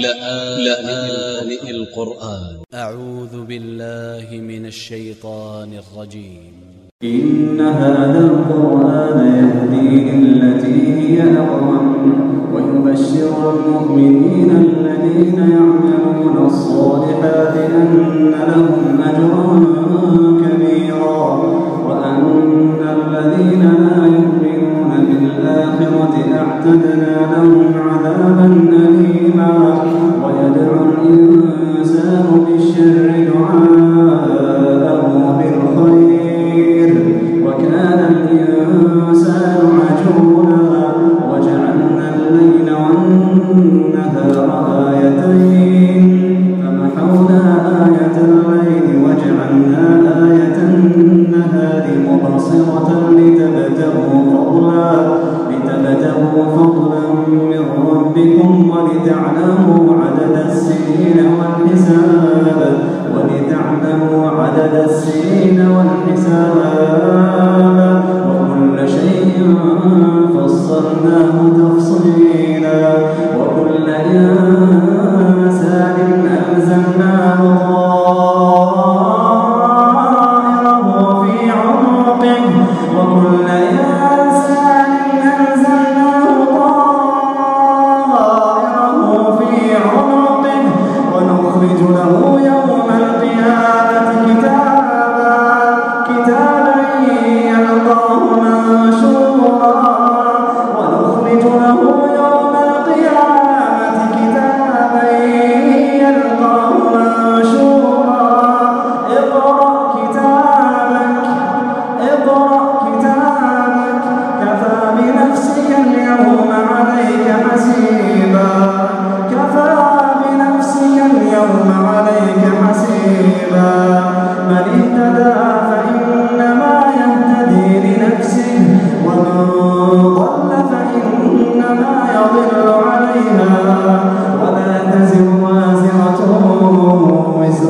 لآن, لآن القرآن. أ ع و ذ ب ا ل ل ه من ا ل ش ي ط ا ن ا ل ر ج ي م إن ه ذ ا ا ل ق ر هذا القرآن يهدي للتي هي أقوم. إن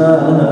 الله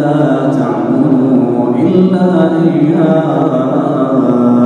لا تعبدوا إلا إياه.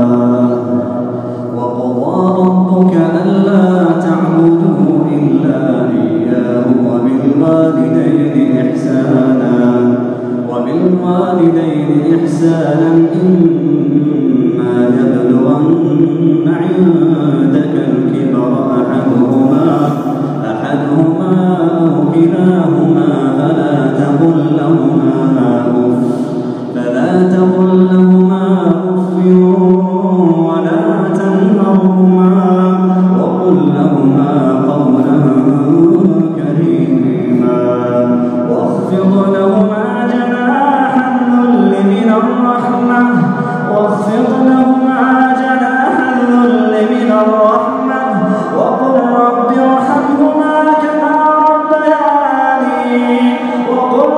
ó oh,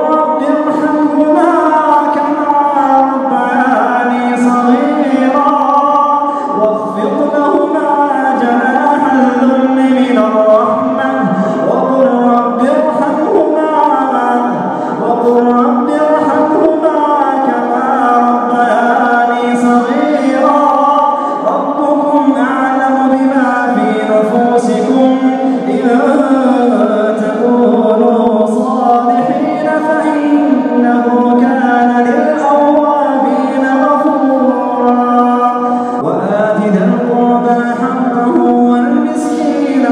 وآت القربى حقه والمسكين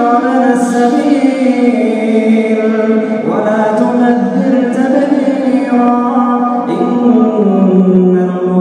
ولا تبذر تبذيرا إن الله